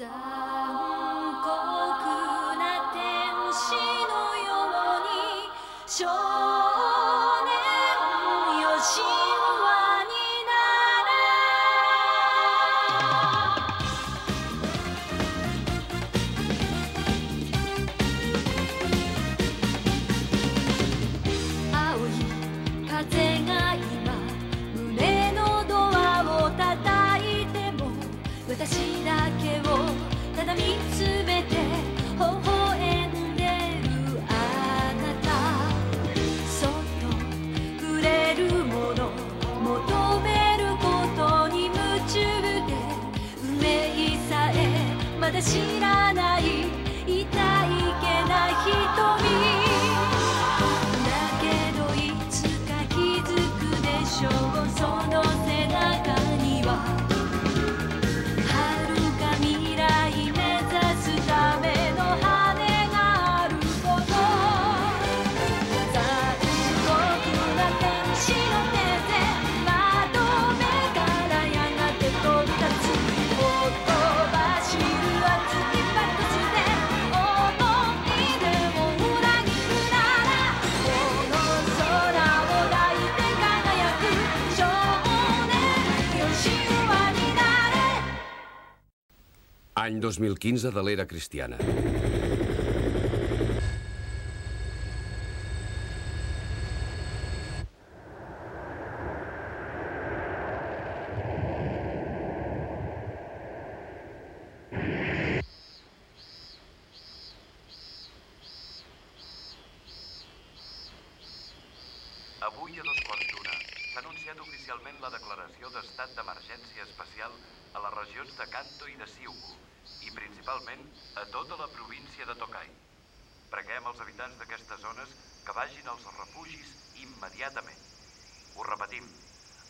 残酷な天使のようにまだ知らない痛いけな瞳 Any 2015 de l'era cristiana. Avui a dos quarts d'una s'ha anunciat oficialment la declaració d'estat d'emergència especial a les regions de Kanto i de Siugu i principalment a tota la província de Tokai. Preguem als habitants d'aquestes zones que vagin als refugis immediatament. Ho repetim,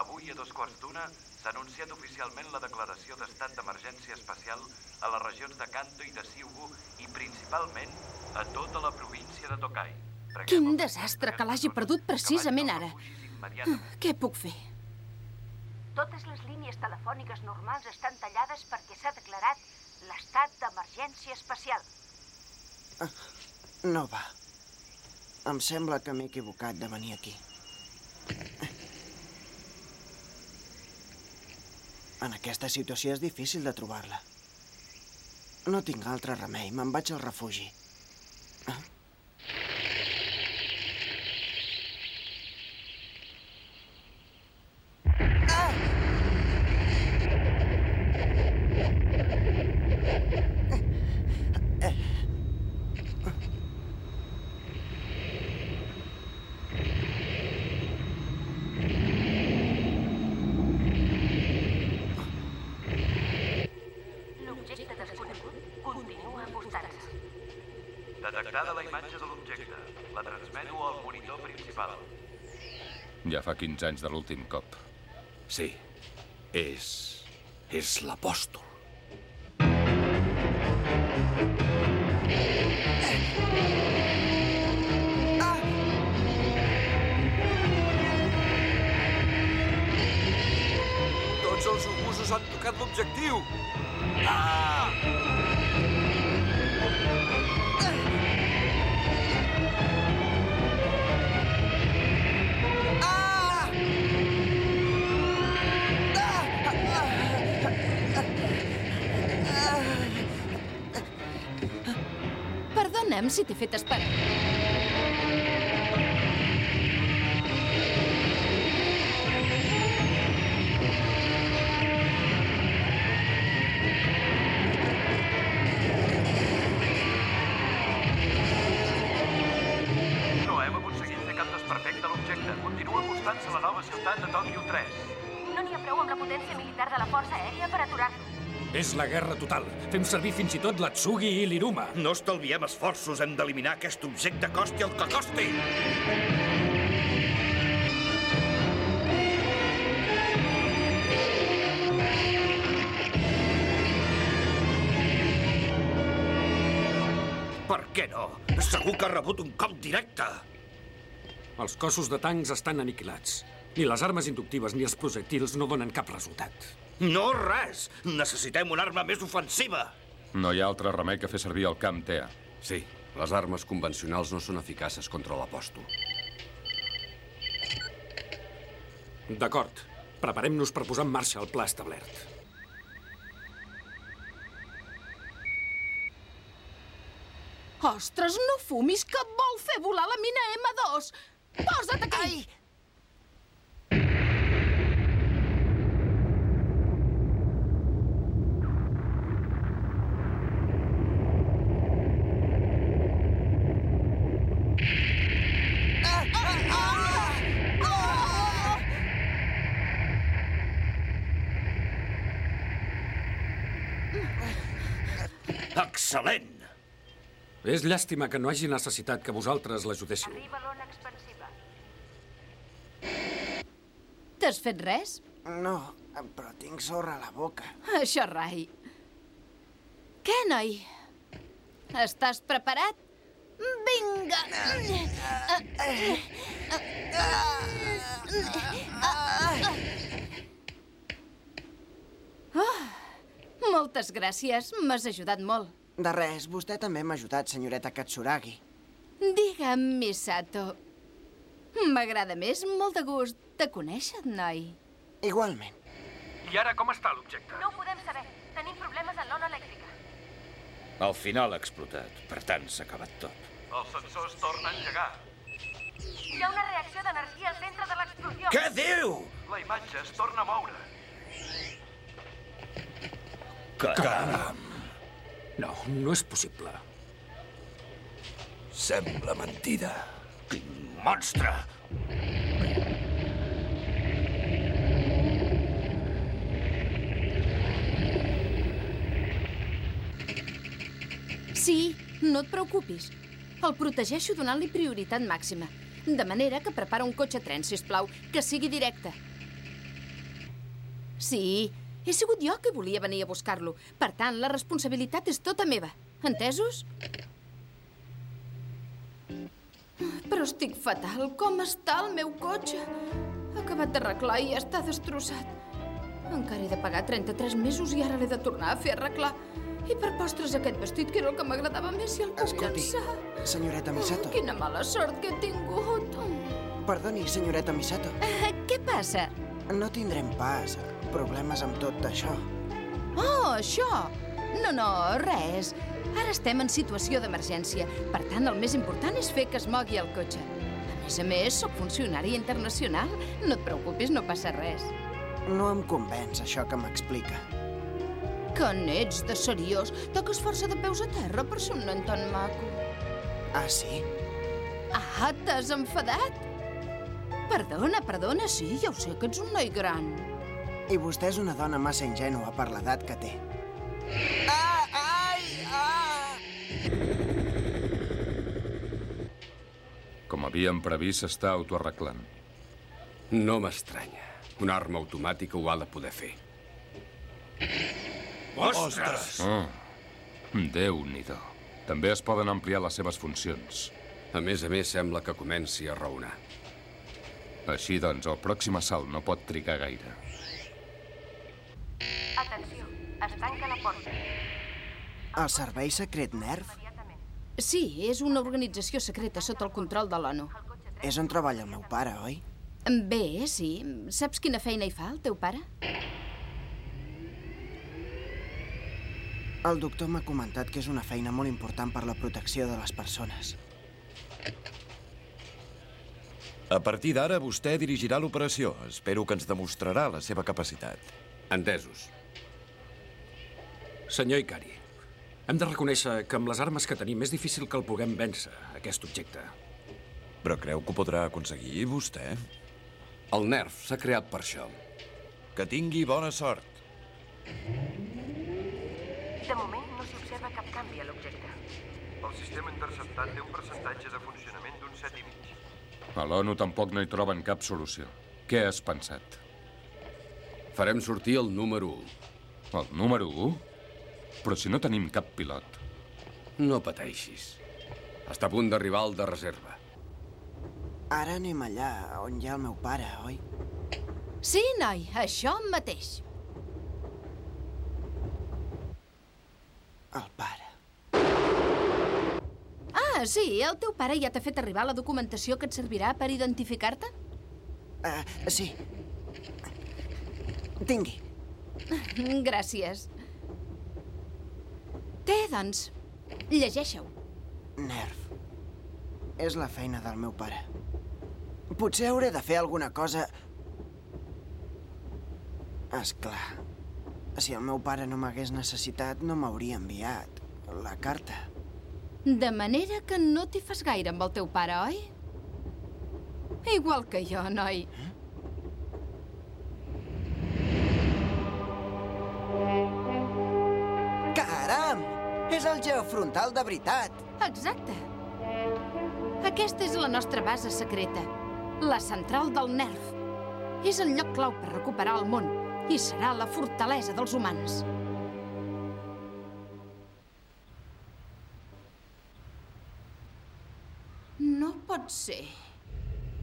avui a dos quarts d'una s'ha anunciat oficialment la declaració d'estat d'emergència especial a les regions de Kanto i de Siugu i principalment a tota la província de Tokai. Preguem Quin desastre que l'hagi perdut precisament ara. immediatament. Què puc fer? Totes les línies telefòniques normals estan tallades perquè s'ha declarat l'estat d'emergència especial. No va. Em sembla que m'he equivocat de venir aquí. En aquesta situació és difícil de trobar-la. No tinc altre remei, me'n vaig al refugi. Ah. L'objecte desconegut continua apostant-se. Detectada la imatge de l'objecte. La transmeto al monitor principal. Ja fa 15 anys de l'últim cop. Sí, és... és l'apòstol. Tots els obusos han tocat l'objectiu! Ah! Ah! Perdona'm si t'he fet esperar. No hem aconseguit fer cap desperfecte a l'objecte. Continua acostant-se a la nova ciutat de Tòquio 3. No n'hi ha prou amb la potència militar de la Força Aèria per aturar-lo. És la guerra total. Fem servir fins i tot l'Atsugi i l'Iruma. No estalviem esforços, hem d'eliminar aquest objecte costi el que costi! Per què no? Segur que ha rebut un cop directe! Els cossos de tancs estan aniquilats. Ni les armes inductives ni els projectils no donen cap resultat. No res! Necessitem una arma més ofensiva! No hi ha altre remei que fer servir el camp TEA. Sí, les armes convencionals no són eficaces contra l'apòstol. D'acord. Preparem-nos per posar en marxa el pla establert. Ostres, no fumis, que vol fer volar la mina M2! Posa't aquí! Ai! Excel·lent! És llàstima que no hagi necessitat que vosaltres l'ajudéssiu. Arriba l'ona expansiva. T'has fet res? No, però tinc sorra a la boca. Això, rai. Què, noi? Estàs preparat? Vinga! Oh, moltes gràcies, m'has ajudat molt. De res, vostè també m'ha ajudat, senyoreta Katsuragi. Digue'm, Misato. M'agrada més, molt de gust de conèixer noi. Igualment. I ara com està l'objecte? No ho podem saber. Tenim problemes en l'ona elèctrica. Al final ha explotat, per tant s'ha acabat tot. Els sensors tornen a engegar. Hi ha una reacció d'energia al centre de l'explosió. Què diu? La imatge es torna a moure. Caram! No, no és possible. Sembla mentida. Quin monstre! Sí, no et preocupis. El protegeixo donant-li prioritat màxima. De manera que prepara un cotxe tren, si plau, que sigui directe. Sí, he sigut jo que volia venir a buscar-lo. Per tant, la responsabilitat és tota meva. Entesos? Però estic fatal. Com està el meu cotxe? Ha acabat d'arreglar i ja està destrossat. Encara he de pagar 33 mesos i ara l'he de tornar a fer arreglar. I per postres aquest vestit, que era el que m'agradava més, si el puc Escolti, llançar. senyoreta Misato. Oh, quina mala sort que he tingut. Perdoni, senyoreta Misato. Eh, què passa? No tindrem pas problemes amb tot això. Oh, això! No, no, res. Ara estem en situació d'emergència. Per tant, el més important és fer que es mogui el cotxe. A més a més, sóc funcionari internacional. No et preocupis, no passa res. No em convenç, això que m'explica. Que n'ets de seriós, de que es força de peus a terra per ser un nen tan maco. Ah, sí? Ah, t'has enfadat? Perdona, perdona, sí, ja ho sé que ets un noi gran. I vostè és una dona massa ingènua per l'edat que té. Ah, ai, ah! Com havíem previst, s'està autoarreglant. No m'estranya. Una arma automàtica ho ha de poder fer. Ostres! Oh, Déu-n'hi-do. També es poden ampliar les seves funcions. A més a més, sembla que comenci a raonar. Així doncs, el pròxim assalt no pot trigar gaire. Atenció, es tanca la porta. El servei secret NERF Sí, és una organització secreta sota el control de l'ONU. és on treballa el meu pare, oi? Bé, sí. Saps quina feina hi fa, el teu pare? El doctor m'ha comentat que és una feina molt important per la protecció de les persones. A partir d'ara, vostè dirigirà l'operació. Espero que ens demostrarà la seva capacitat. Entesos. Senyor Ikari, hem de reconèixer que amb les armes que tenim és difícil que el puguem vèncer, aquest objecte. Però creu que ho podrà aconseguir, vostè? El NERF s'ha creat per això. Que tingui bona sort. De moment no s'hi observa cap canvi a l'objecte. El sistema interceptat té un percentatge de funcionament d'un 7,5. A l'ONU tampoc no hi troben cap solució. Què has pensat? Farem sortir el número 1. El número 1? Però si no tenim cap pilot. No pateixis. Està a punt d'arribar al de reserva. Ara anem allà on hi ha el meu pare, oi? Sí, noi, això mateix. El pare. Ah, sí, el teu pare ja t'ha fet arribar la documentació que et servirà per identificar-te? Uh, sí, Tingui. Gràcies. Té, doncs. Llegeixo. Nerv. És la feina del meu pare. Potser hauré de fer alguna cosa... És clar. Si el meu pare no m'hagués necessitat, no m'hauria enviat la carta. De manera que no t'hi fas gaire amb el teu pare, oi? Igual que jo, noi. Caram! És el geofrontal de veritat! Exacte. Aquesta és la nostra base secreta, la central del nerf. És el lloc clau per recuperar el món i serà la fortalesa dels humans. No pot ser.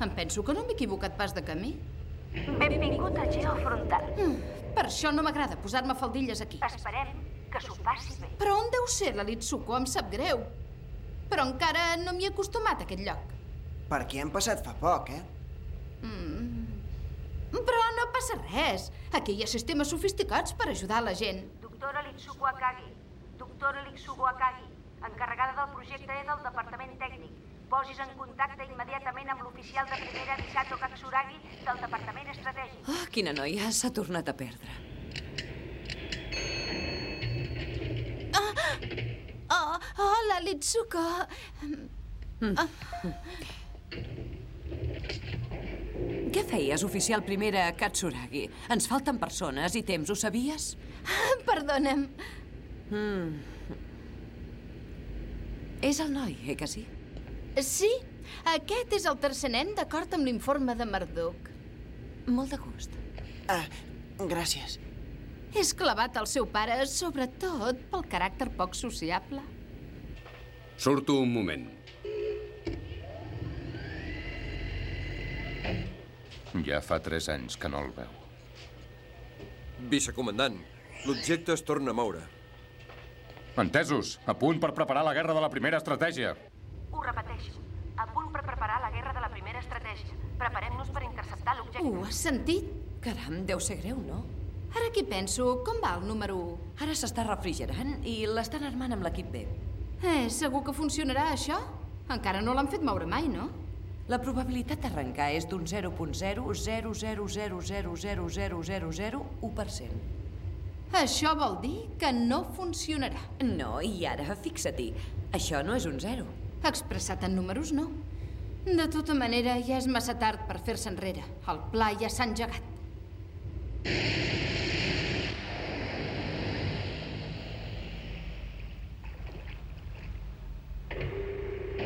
Em penso que no m'he equivocat pas de camí. Benvingut al geofrontal. Mm, per això no m'agrada posar-me faldilles aquí. Esperem que s'ho passi bé. Però on deu ser la Litsuko? Em sap greu. Però encara no m'hi he acostumat a aquest lloc. Per aquí hem passat fa poc, eh? Mm. Però no passa res. Aquí hi ha sistemes sofisticats per ajudar la gent. Doctora Litsuko Akagi. Doctora Litsuko Akagi, encarregada del projecte E del Departament Tècnic. Posis en contacte immediatament amb l'oficial de primera Misato Katsuragi del Departament Estratègic. Oh, quina noia, s'ha tornat a perdre. Hola, Litsuko. Mm. Ah. Què feies, oficial primera Katsuragi? Ens falten persones i temps, ho sabies? Ah, perdona'm. Mm. És el noi, eh que sí? Sí, aquest és el tercer nen d'acord amb l'informe de Marduk. Molt de gust. Ah, gràcies. És clavat al seu pare, sobretot pel caràcter poc sociable. Surto un moment. Ja fa tres anys que no el veu. Vicecomandant, l'objecte es torna a moure. Entesos. A punt per preparar la guerra de la primera estratègia. Ho repeteixo. A punt per preparar la guerra de la primera estratègia. Preparem-nos per interceptar l'objecte. Ho has sentit? Caram, deu ser greu, no? Ara que penso, com va el número 1? Ara s'està refrigerant i l'estan armant amb l'equip B. Eh, segur que funcionarà, això? Encara no l'han fet moure mai, no? La probabilitat d'arrencar és d'un 0.00000000001%. Això vol dir que no funcionarà. No, i ara, fixa-t'hi, això no és un zero. Expressat en números, no. De tota manera, ja és massa tard per fer-se enrere. El pla ja s'ha engegat.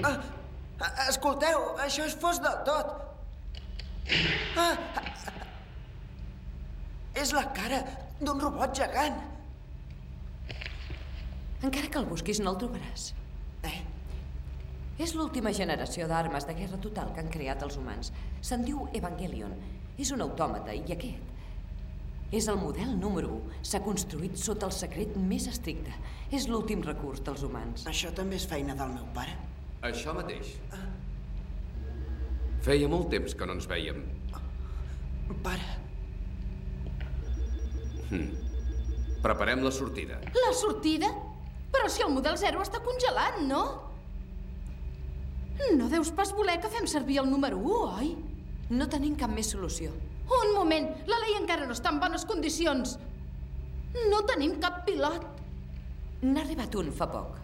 Ah, escolteu, això és fos del tot. Ah, és la cara d'un robot gegant. Encara que el busquis no el trobaràs. Eh? És l'última generació d'armes de guerra total que han creat els humans. Se'n diu Evangelion. És un autòmata i aquest és el model número 1. S'ha construït sota el secret més estricte. És l'últim recurs dels humans. Això també és feina del meu pare? Això mateix. Feia molt temps que no ens veiem. Pare. Hm. Preparem la sortida. La sortida? Però si el model 0 està congelat, no? No deus pas voler que fem servir el número 1, oi? No tenim cap més solució. Un moment, la Lei encara no està en bones condicions. No tenim cap pilot. N'ha arribat un fa poc.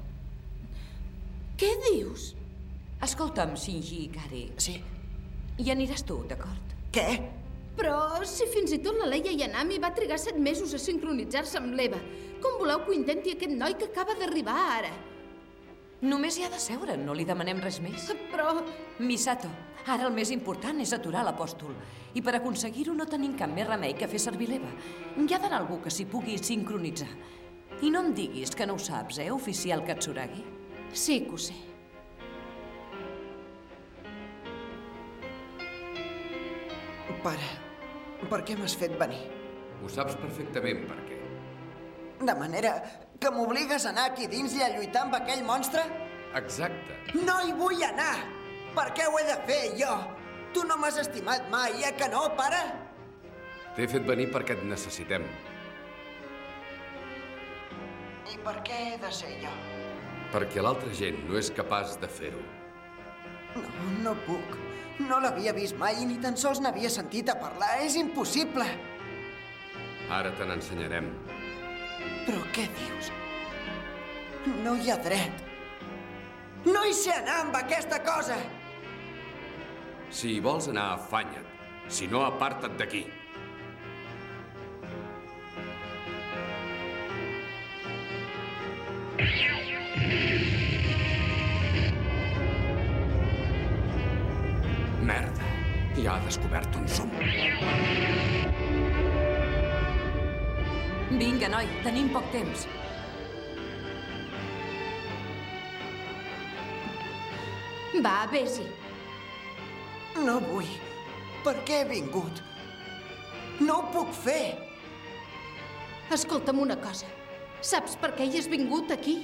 Què dius? Escolta'm, Shinji Ikari. Sí. Hi aniràs tu, d'acord? Què? Però si fins i tot la Leia Yanami va trigar set mesos a sincronitzar-se amb l'Eva, com voleu que ho intenti aquest noi que acaba d'arribar ara? Només hi ha de seure, no li demanem res més. Però... Misato, ara el més important és aturar l'apòstol. I per aconseguir-ho no tenim cap més remei que fer servir l'Eva. Hi ha d'anar algú que s'hi pugui sincronitzar. I no em diguis que no ho saps, eh, oficial Katsuragi? Sí que ho sé. Pare, per què m'has fet venir? Ho saps perfectament per què. De manera que m'obligues a anar aquí dins i a lluitar amb aquell monstre? Exacte. No hi vull anar! Per què ho he de fer, jo? Tu no m'has estimat mai, eh que no, pare? T'he fet venir perquè et necessitem. I per què he de ser jo? Perquè l'altra gent no és capaç de fer-ho. No, no puc. No l'havia vist mai i ni tan sols n'havia sentit a parlar. És impossible. Ara te n'ensenyarem. Però què dius? No hi ha dret. No hi sé anar amb aquesta cosa. Si hi vols anar, afanya't. Si no, aparta't d'aquí. Noi, tenim poc temps. Va, vés-hi. No vull. Per què he vingut? No ho puc fer. Escolta'm una cosa. Saps per què hi has vingut aquí?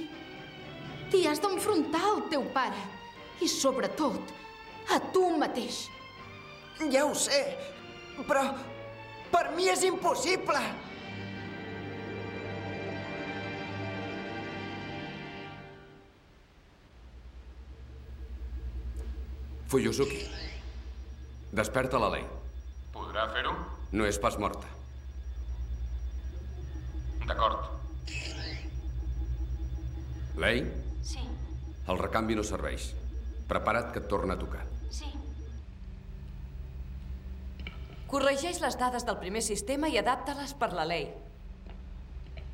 T'hi has d'enfrontar al teu pare. I, sobretot, a tu mateix. Ja ho sé, però per mi és impossible. Fuyuzuki, desperta la Lei. Podrà fer-ho? No és pas morta. D'acord. Lei, Sí, el recanvi no serveix. Prepara't que et torna a tocar. sí. Corregeix les dades del primer sistema i adapta-les per la llei.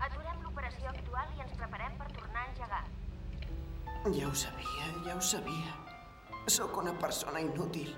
Aturem l'operació actual i ens preparem per tornar a engegar. Ja ho sabia, ja ho sabia. Sóc una persona inútil.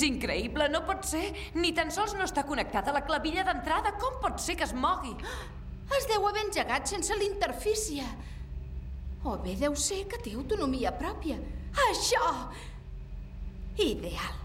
És increïble, no pot ser. Ni tan sols no està connectada a la clavilla d'entrada. Com pot ser que es mogui? Es deu haver engegat sense l'interfície. O bé deu ser que té autonomia pròpia. Això! Ideal.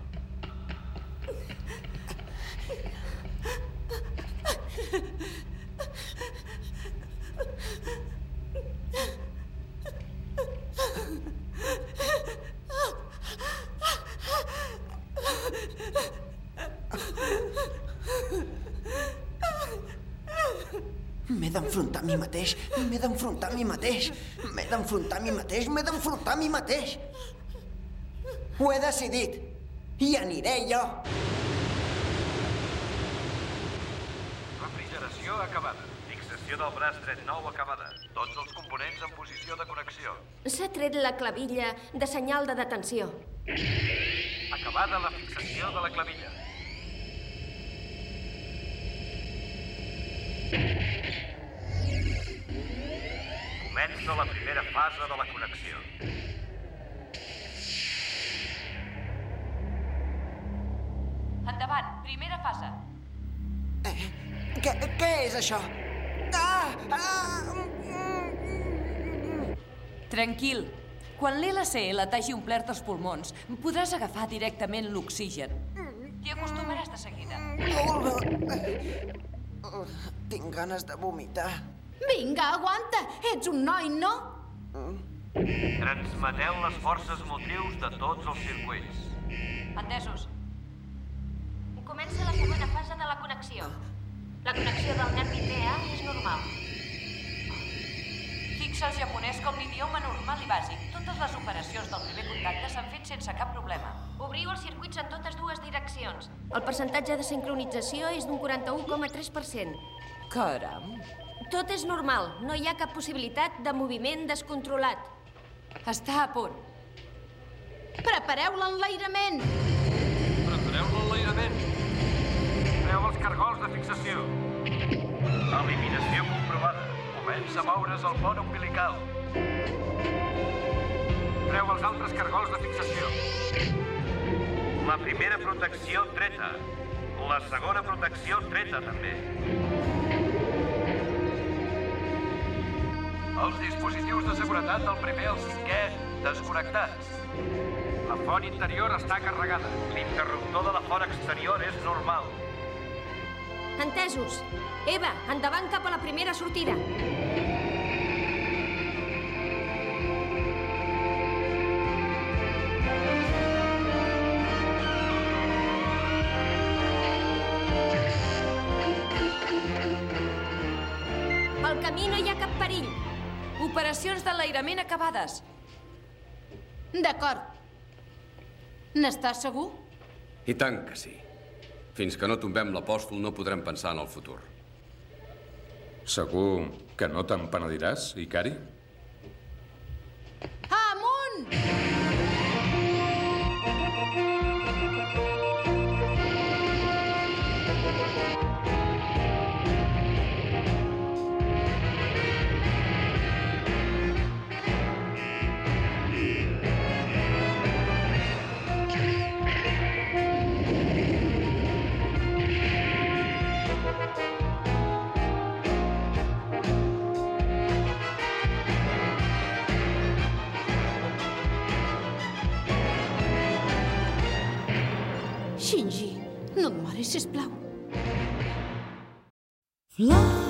D'enfrontar a mi mateix, m'he d'enfrontar a mi mateix, m'he d'enfrontar a mi mateix, m'he d'enfrontar a mi mateix. Ho he decidit. I aniré jo. Refrigeració acabada. Fixació del braç dret nou acabada. Tots els components en posició de connexió. S'ha tret la clavilla de senyal de detenció. Acabada la fixació de la clavilla. Fase de la connexió. Endavant, primera fase. Què, què és això? Ah! Ah! Tranquil. Quan l'LCL t'hagi omplert els pulmons, podràs agafar directament l'oxigen. T'hi acostumaràs de seguida. Oh, tinc ganes de vomitar. Vinga, aguanta! Ets un noi, no? Transmeteu les forces motrius de tots els circuits. Entesos. Comença la segona fase de la connexió. La connexió del nervi TA és normal. Fixa el japonès com l'idioma normal i bàsic. Totes les operacions del primer contacte s'han fet sense cap problema. Obriu els circuits en totes dues direccions. El percentatge de sincronització és d'un 41,3%. Caram, Tot és normal. No hi ha cap possibilitat de moviment descontrolat. Està a punt. Prepareu l'enlairament! Prepareu l'enlairament. Treu els cargols de fixació. Eliminació comprovada. Comença a moure's el pont umbilical. Treu els altres cargols de fixació. La primera protecció treta. La segona protecció treta, també. Els dispositius de seguretat del primer al cinquè desconnectats. La font interior està carregada. L'interruptor de la font exterior és normal. Entesos. Eva, endavant cap a la primera sortida. D'enlairament acabades. D'acord. N'estàs segur? I tant que sí. Fins que no tombem l'apòstol no podrem pensar en el futur. Segur que no te'n penediràs, Icari? Shinji, no et moris, sisplau. Fly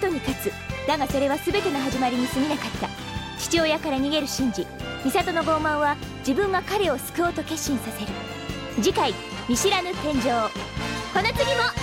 人に勝つ。だがそれは全ての始まりに過ぎなかった。父親から逃げるシンジ美里の傲慢は自分が彼を救おうと決心させる。次回見知らぬ天井この次も